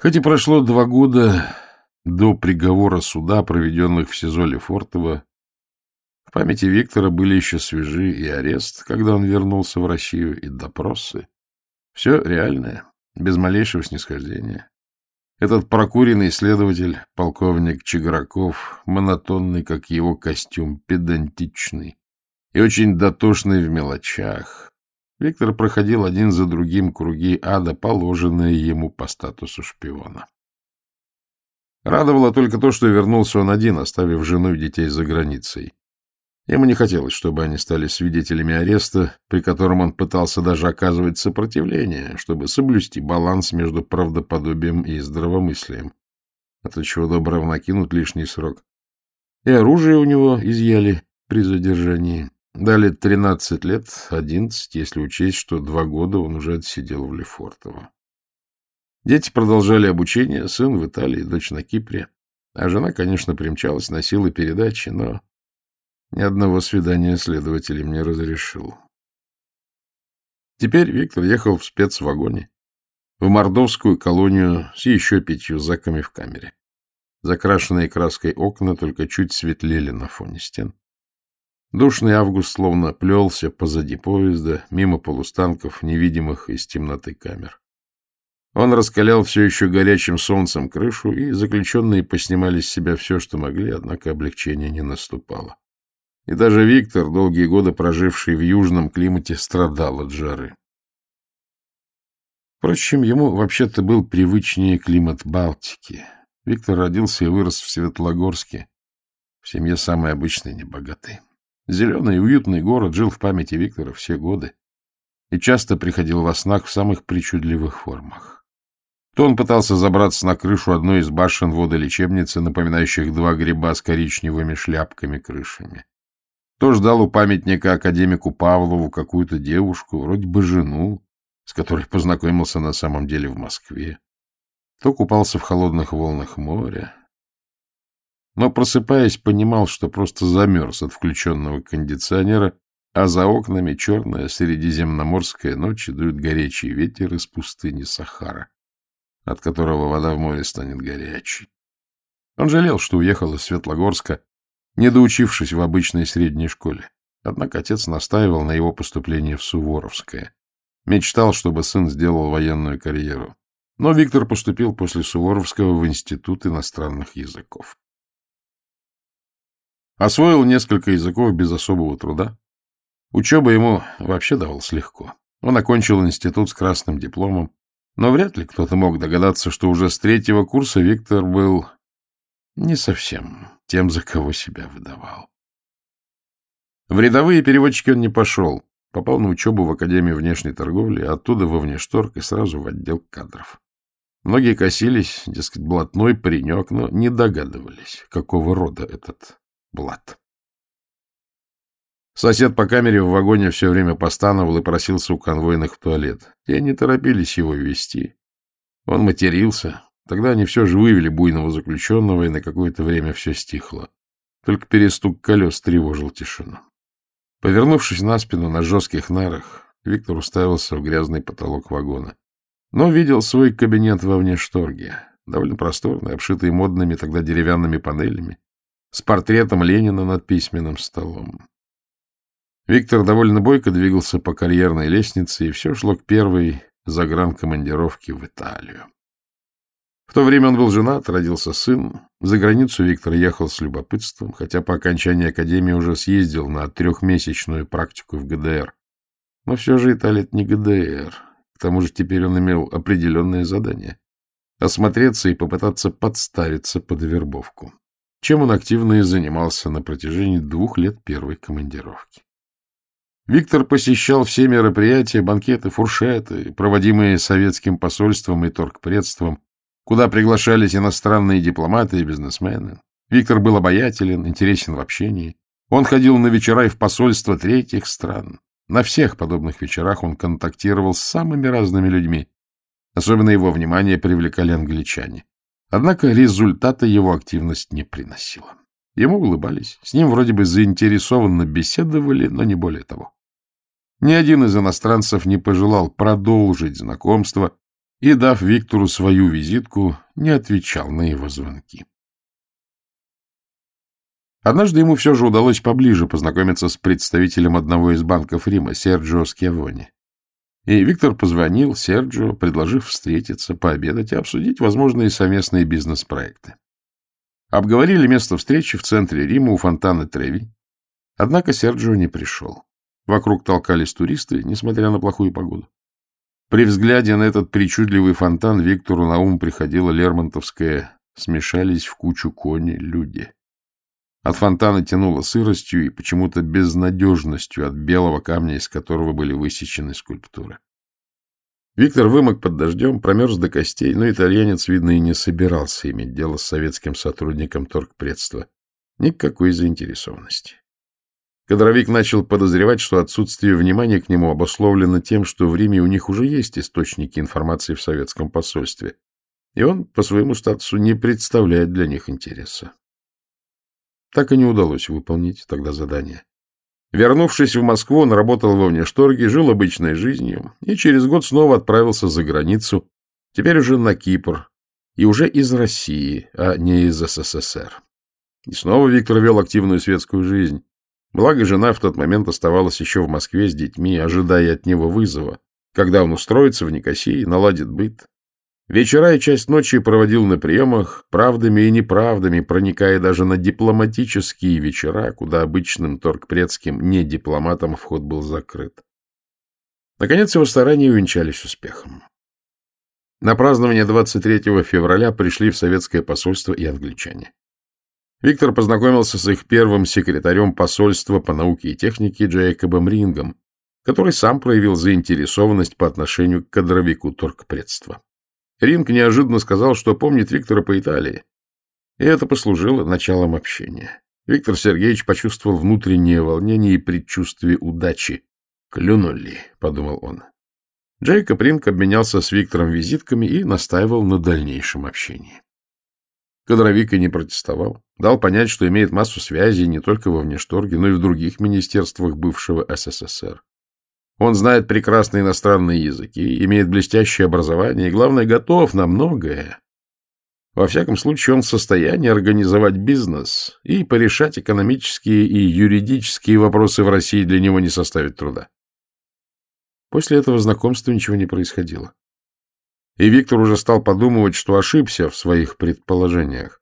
Хоть и прошло два года до приговора суда, проведенных в СИЗО Лефортово, в памяти Виктора были еще свежи и арест, когда он вернулся в Россию, и допросы. Все реальное, без малейшего снисхождения. Этот прокуренный следователь, полковник Чиграков, монотонный, как его костюм, педантичный и очень дотошный в мелочах, Виктор проходил один за другим круги ада, положенные ему по статусу шпиона. Радовало только то, что вернулся он один, оставив жену и детей за границей. Ему не хотелось, чтобы они стали свидетелями ареста, при котором он пытался даже оказывать сопротивление, чтобы соблюсти баланс между правдоподобием и здравомыслием. А то чего доброго накинут лишний срок. И оружие у него изъяли при задержании. Дали 13 лет, 11, если учесть, что два года он уже отсидел в Лефортово. Дети продолжали обучение, сын в Италии, дочь на Кипре. А жена, конечно, примчалась на силы передачи, но ни одного свидания следователь им не разрешил. Теперь Виктор ехал в спецвагоне в мордовскую колонию с еще пятью заками в камере. Закрашенные краской окна только чуть светлели на фоне стен. Душный август словно плелся позади поезда, мимо полустанков, невидимых из темноты камер. Он раскалял все еще горячим солнцем крышу, и заключенные поснимали с себя все, что могли, однако облегчение не наступало. И даже Виктор, долгие годы проживший в южном климате, страдал от жары. Впрочем, ему вообще-то был привычнее климат Балтики. Виктор родился и вырос в Светлогорске, в семье самой обычной, небогатой. Зеленый и уютный город жил в памяти Виктора все годы и часто приходил во снах в самых причудливых формах. То он пытался забраться на крышу одной из башен водолечебницы, напоминающих два гриба с коричневыми шляпками-крышами. То ждал у памятника академику Павлову какую-то девушку, вроде бы жену, с которой познакомился на самом деле в Москве. То купался в холодных волнах моря, но, просыпаясь, понимал, что просто замерз от включенного кондиционера, а за окнами черная средиземноморская ночь и дует горячий ветер из пустыни Сахара, от которого вода в море станет горячей. Он жалел, что уехал из Светлогорска, не доучившись в обычной средней школе. Однако отец настаивал на его поступлении в Суворовское. Мечтал, чтобы сын сделал военную карьеру. Но Виктор поступил после Суворовского в Институт иностранных языков. Освоил несколько языков без особого труда. Учеба ему вообще давалась легко. Он окончил институт с красным дипломом, но вряд ли кто-то мог догадаться, что уже с третьего курса Виктор был не совсем тем, за кого себя выдавал. В рядовые переводчики он не пошел, попал на учебу в Академию внешней торговли, оттуда во внешторг и сразу в отдел кадров. Многие косились, дескать, блатной паренек, но не догадывались, какого рода этот Блад. Сосед по камере в вагоне все время постановал и просился у конвойных в туалет. Те не торопились его вести. Он матерился. Тогда они все же вывели буйного заключенного, и на какое-то время все стихло. Только перестук колес тревожил тишину. Повернувшись на спину на жестких нарах, Виктор уставился в грязный потолок вагона. Но видел свой кабинет во внешторге, довольно просторный, обшитый модными тогда деревянными панелями, с портретом Ленина над письменным столом. Виктор довольно бойко двигался по карьерной лестнице, и все шло к первой загранкомандировке в Италию. В то время он был женат, родился сын. За границу Виктор ехал с любопытством, хотя по окончании академии уже съездил на трехмесячную практику в ГДР. Но все же Италия — это не ГДР. К тому же теперь он имел определенное задание — осмотреться и попытаться подставиться под вербовку чем он активно и занимался на протяжении двух лет первой командировки. Виктор посещал все мероприятия, банкеты, фуршеты, проводимые советским посольством и торгпредством, куда приглашались иностранные дипломаты и бизнесмены. Виктор был обаятелен, интересен в общении. Он ходил на вечера и в посольства третьих стран. На всех подобных вечерах он контактировал с самыми разными людьми. Особенно его внимание привлекали англичане. Однако результата его активность не приносила. Ему улыбались, с ним вроде бы заинтересованно беседовали, но не более того. Ни один из иностранцев не пожелал продолжить знакомство, и, дав Виктору свою визитку, не отвечал на его звонки. Однажды ему все же удалось поближе познакомиться с представителем одного из банков Рима, Серджио Скиавони. И Виктор позвонил Серджио, предложив встретиться, пообедать и обсудить возможные совместные бизнес-проекты. Обговорили место встречи в центре Рима у фонтана Треви. Однако Серджио не пришел. Вокруг толкались туристы, несмотря на плохую погоду. При взгляде на этот причудливый фонтан Виктору на ум приходила Лермонтовская «Смешались в кучу кони люди». От фонтана тянуло сыростью и почему-то безнадежностью от белого камня, из которого были высечены скульптуры. Виктор вымок под дождем, промерз до костей, но итальянец, видно, и не собирался иметь дело с советским сотрудником торгпредства. Никакой заинтересованности. Кадровик начал подозревать, что отсутствие внимания к нему обусловлено тем, что в Риме у них уже есть источники информации в советском посольстве, и он по своему статусу не представляет для них интереса. Так и не удалось выполнить тогда задание. Вернувшись в Москву, он работал во внешторге, жил обычной жизнью и через год снова отправился за границу, теперь уже на Кипр, и уже из России, а не из СССР. И снова Виктор вел активную светскую жизнь. Благо, жена в тот момент оставалась еще в Москве с детьми, ожидая от него вызова, когда он устроится в Никосии, наладит быт, Вечера и часть ночи проводил на приемах, правдами и неправдами, проникая даже на дипломатические вечера, куда обычным торгпредским недипломатам вход был закрыт. Наконец его старания увенчались успехом. На празднование 23 февраля пришли в советское посольство и англичане. Виктор познакомился с их первым секретарем посольства по науке и технике Джейкобом Рингом, который сам проявил заинтересованность по отношению к кадровику торгпредства. Ринг неожиданно сказал, что помнит Виктора по Италии. И это послужило началом общения. Виктор Сергеевич почувствовал внутреннее волнение и предчувствие удачи. «Клюнули», — подумал он. Джейкоб Ринг обменялся с Виктором визитками и настаивал на дальнейшем общении. Кадровик и не протестовал. Дал понять, что имеет массу связей не только во внешторге, но и в других министерствах бывшего СССР. Он знает прекрасные иностранные языки, имеет блестящее образование и, главное, готов на многое. Во всяком случае, он в состоянии организовать бизнес и порешать экономические и юридические вопросы в России для него не составит труда. После этого знакомства ничего не происходило. И Виктор уже стал подумывать, что ошибся в своих предположениях.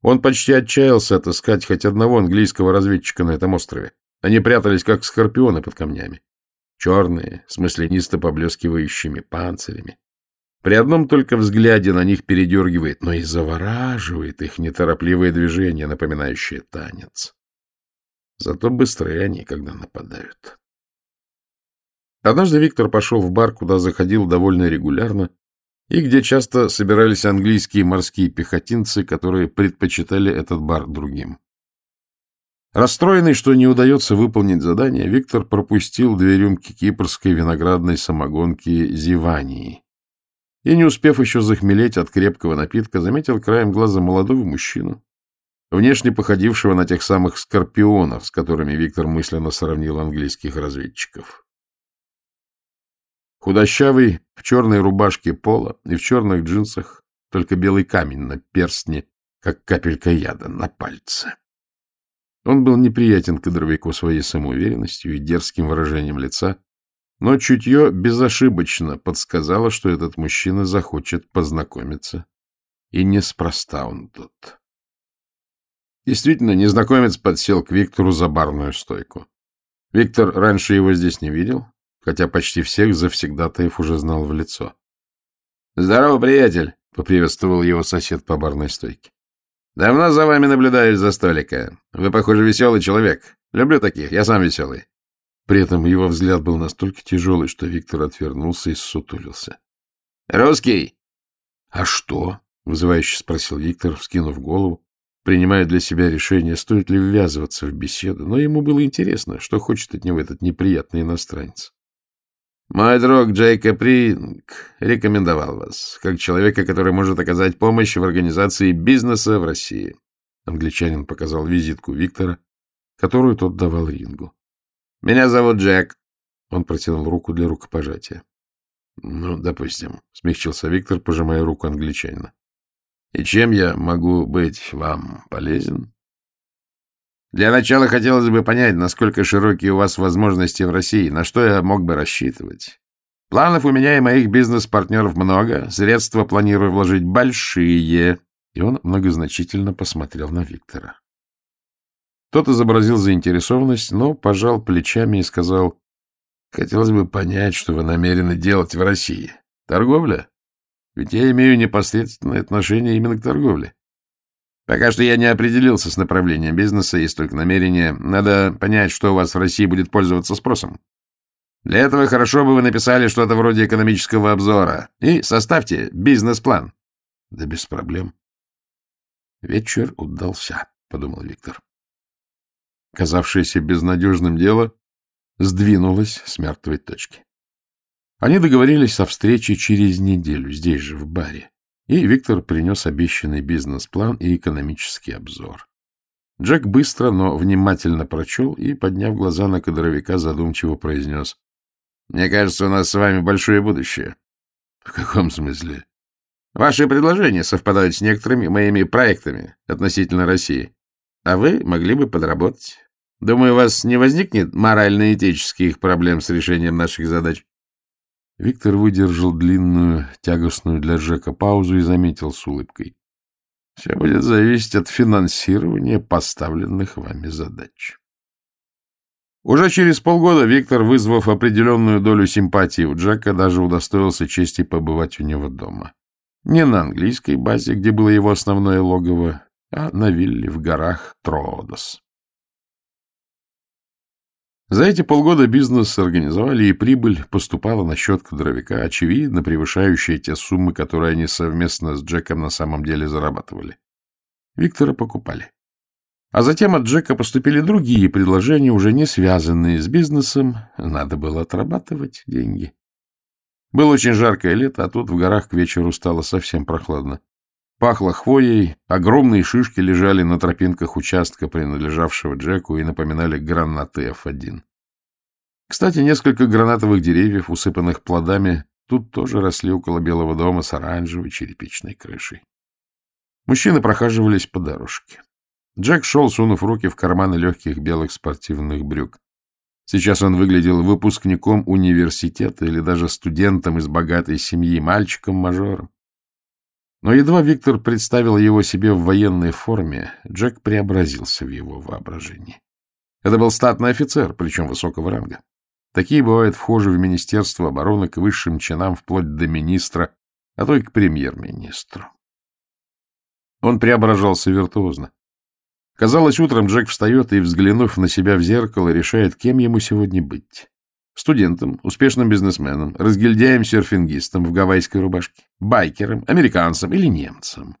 Он почти отчаялся отыскать хоть одного английского разведчика на этом острове. Они прятались, как скорпионы под камнями черные, с маслянисто поблескивающими панцирями. При одном только взгляде на них передергивает, но и завораживает их неторопливое движение, напоминающее танец. Зато быстрее они, когда нападают. Однажды Виктор пошел в бар, куда заходил довольно регулярно, и где часто собирались английские морские пехотинцы, которые предпочитали этот бар другим. Расстроенный, что не удается выполнить задание, Виктор пропустил две рюмки кипрской виноградной самогонки «Зивании». И, не успев еще захмелеть от крепкого напитка, заметил краем глаза молодого мужчину, внешне походившего на тех самых скорпионов, с которыми Виктор мысленно сравнил английских разведчиков. Худощавый, в черной рубашке пола и в черных джинсах, только белый камень на перстне, как капелька яда на пальце. Он был неприятен кадровику своей самоуверенностью и дерзким выражением лица, но чутье безошибочно подсказало, что этот мужчина захочет познакомиться. И неспроста он тут. Действительно, незнакомец подсел к Виктору за барную стойку. Виктор раньше его здесь не видел, хотя почти всех завсегдатаев уже знал в лицо. — Здорово, приятель! — поприветствовал его сосед по барной стойке. Давно за вами наблюдаю за столика. Вы, похоже, веселый человек. Люблю таких, я сам веселый. При этом его взгляд был настолько тяжелый, что Виктор отвернулся и ссутулился. «Русский!» «А что?» — вызывающе спросил Виктор, вскинув голову, принимая для себя решение, стоит ли ввязываться в беседу. Но ему было интересно, что хочет от него этот неприятный иностранец. Мой друг Джейкоб Ринг рекомендовал вас, как человека, который может оказать помощь в организации бизнеса в России. Англичанин показал визитку Виктора, которую тот давал Рингу. — Меня зовут Джек. Он протянул руку для рукопожатия. — Ну, допустим, — смягчился Виктор, пожимая руку англичанина. — И чем я могу быть вам полезен? — Для начала хотелось бы понять, насколько широкие у вас возможности в России, на что я мог бы рассчитывать. Планов у меня и моих бизнес-партнеров много, средства планирую вложить большие. И он многозначительно посмотрел на Виктора. Тот изобразил заинтересованность, но пожал плечами и сказал, «Хотелось бы понять, что вы намерены делать в России. Торговля? Ведь я имею непосредственное отношение именно к торговле. Пока что я не определился с направлением бизнеса, есть только намерение. Надо понять, что у вас в России будет пользоваться спросом. Для этого хорошо бы вы написали что-то вроде экономического обзора и составьте бизнес-план. Да без проблем. Вечер удался, — подумал Виктор. Казавшееся безнадежным дело сдвинулось с мертвой точки. Они договорились о встрече через неделю, здесь же, в баре, и Виктор принес обещанный бизнес-план и экономический обзор. Джек быстро, но внимательно прочел и, подняв глаза на кадровика, задумчиво произнес. — Мне кажется, у нас с вами большое будущее. — В каком смысле? Ваши предложения совпадают с некоторыми моими проектами относительно России. А вы могли бы подработать. Думаю, у вас не возникнет морально-этических проблем с решением наших задач. Виктор выдержал длинную, тягостную для Джека паузу и заметил с улыбкой. Все будет зависеть от финансирования поставленных вами задач. Уже через полгода Виктор, вызвав определенную долю симпатии у Джека, даже удостоился чести побывать у него дома. Не на английской базе, где было его основное логово, а на вилле в горах Троодос. За эти полгода бизнес организовали, и прибыль поступала на счет кадровика, очевидно превышающая те суммы, которые они совместно с Джеком на самом деле зарабатывали. Виктора покупали. А затем от Джека поступили другие предложения, уже не связанные с бизнесом. Надо было отрабатывать деньги. Было очень жаркое лето, а тут в горах к вечеру стало совсем прохладно. Пахло хвоей, огромные шишки лежали на тропинках участка, принадлежавшего Джеку, и напоминали гранаты F1. Кстати, несколько гранатовых деревьев, усыпанных плодами, тут тоже росли около Белого дома с оранжевой черепичной крышей. Мужчины прохаживались по дорожке. Джек шел, сунув руки в карманы легких белых спортивных брюк. Сейчас он выглядел выпускником университета или даже студентом из богатой семьи, мальчиком-мажором. Но едва Виктор представил его себе в военной форме, Джек преобразился в его воображении. Это был статный офицер, причем высокого ранга. Такие бывают вхожи в Министерство обороны к высшим чинам вплоть до министра, а то и к премьер-министру. Он преображался виртуозно. Казалось, утром Джек встает и, взглянув на себя в зеркало, решает, кем ему сегодня быть. Студентом, успешным бизнесменом, разгильдяем-серфингистом в гавайской рубашке, байкером, американцем или немцем.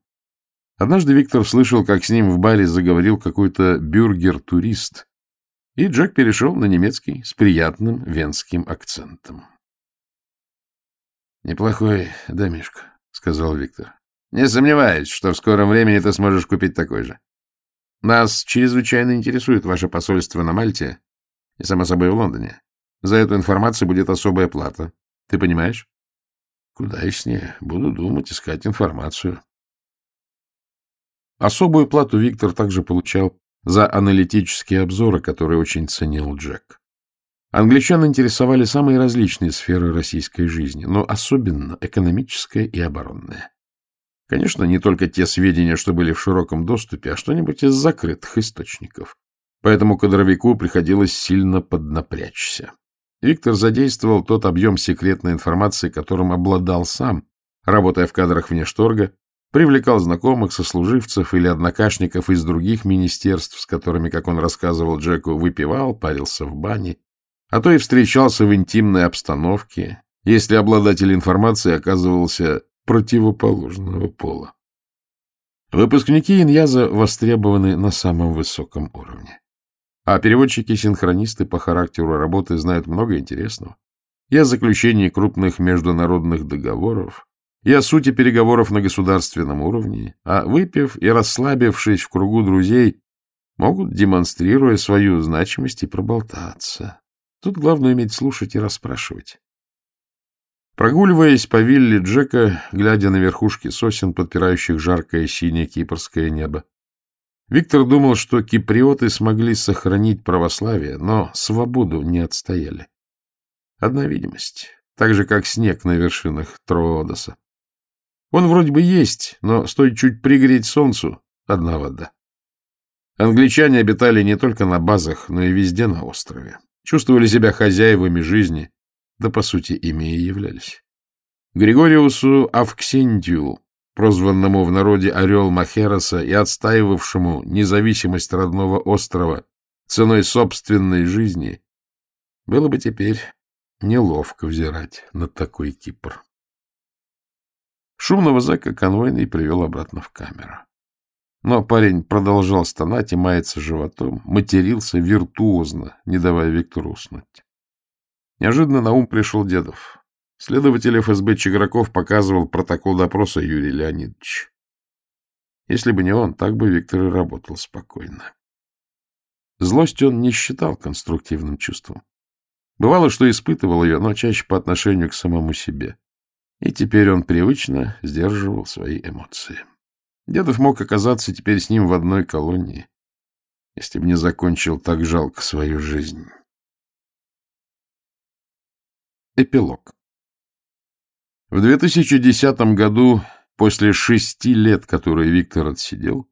Однажды Виктор слышал, как с ним в баре заговорил какой-то бюргер-турист, и Джек перешел на немецкий с приятным венским акцентом. — Неплохой домишко, — сказал Виктор. — Не сомневаюсь, что в скором времени ты сможешь купить такой же. Нас чрезвычайно интересует ваше посольство на Мальте и, само собой, в Лондоне. За эту информацию будет особая плата. Ты понимаешь? Куда и с ней? Буду думать, искать информацию. Особую плату Виктор также получал за аналитические обзоры, которые очень ценил Джек. Англичан интересовали самые различные сферы российской жизни, но особенно экономическая и оборонная. Конечно, не только те сведения, что были в широком доступе, а что-нибудь из закрытых источников. Поэтому кадровику приходилось сильно поднапрячься. Виктор задействовал тот объем секретной информации, которым обладал сам, работая в кадрах внешторга, привлекал знакомых, сослуживцев или однокашников из других министерств, с которыми, как он рассказывал Джеку, выпивал, парился в бане, а то и встречался в интимной обстановке, если обладатель информации оказывался противоположного пола. Выпускники Иньяза востребованы на самом высоком уровне. А переводчики-синхронисты по характеру работы знают много интересного. И о заключении крупных международных договоров, и о сути переговоров на государственном уровне, а выпив и расслабившись в кругу друзей, могут, демонстрируя свою значимость, и проболтаться. Тут главное уметь слушать и расспрашивать. Прогуливаясь по вилле Джека, глядя на верхушки сосен, подпирающих жаркое синее кипрское небо, Виктор думал, что киприоты смогли сохранить православие, но свободу не отстояли. Одна видимость, так же, как снег на вершинах Троодоса. Он вроде бы есть, но стоит чуть пригреть солнцу — одна вода. Англичане обитали не только на базах, но и везде на острове. Чувствовали себя хозяевами жизни, да, по сути, ими и являлись. Григориусу Авксентию прозванному в народе «Орел Махероса» и отстаивавшему независимость родного острова ценой собственной жизни, было бы теперь неловко взирать на такой Кипр. Шумного зэка конвойный привел обратно в камеру. Но парень продолжал стонать и маяться животом, матерился виртуозно, не давая Виктору уснуть. Неожиданно на ум пришел Дедов. Следователь ФСБ Чиграков показывал протокол допроса Юрия Леонидовича. Если бы не он, так бы Виктор и работал спокойно. Злость он не считал конструктивным чувством. Бывало, что испытывал ее, но чаще по отношению к самому себе. И теперь он привычно сдерживал свои эмоции. Дедов мог оказаться теперь с ним в одной колонии, если бы не закончил так жалко свою жизнь. Эпилог в 2010 году, после шести лет, которые Виктор отсидел,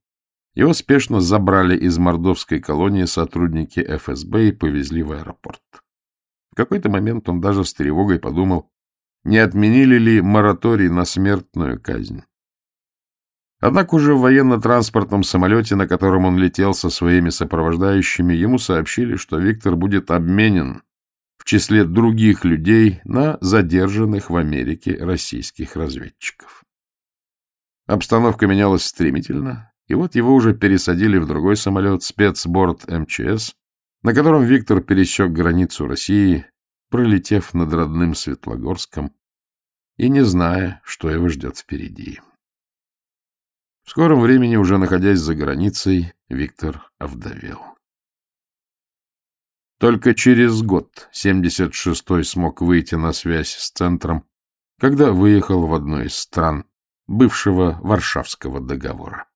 его спешно забрали из мордовской колонии сотрудники ФСБ и повезли в аэропорт. В какой-то момент он даже с тревогой подумал, не отменили ли мораторий на смертную казнь. Однако уже в военно-транспортном самолете, на котором он летел со своими сопровождающими, ему сообщили, что Виктор будет обменен числе других людей на задержанных в Америке российских разведчиков. Обстановка менялась стремительно, и вот его уже пересадили в другой самолет спецборд МЧС, на котором Виктор пересек границу России, пролетев над родным Светлогорском и не зная, что его ждет впереди. В скором времени, уже находясь за границей, Виктор овдовел. Только через год 76-й смог выйти на связь с центром, когда выехал в одну из стран бывшего Варшавского договора.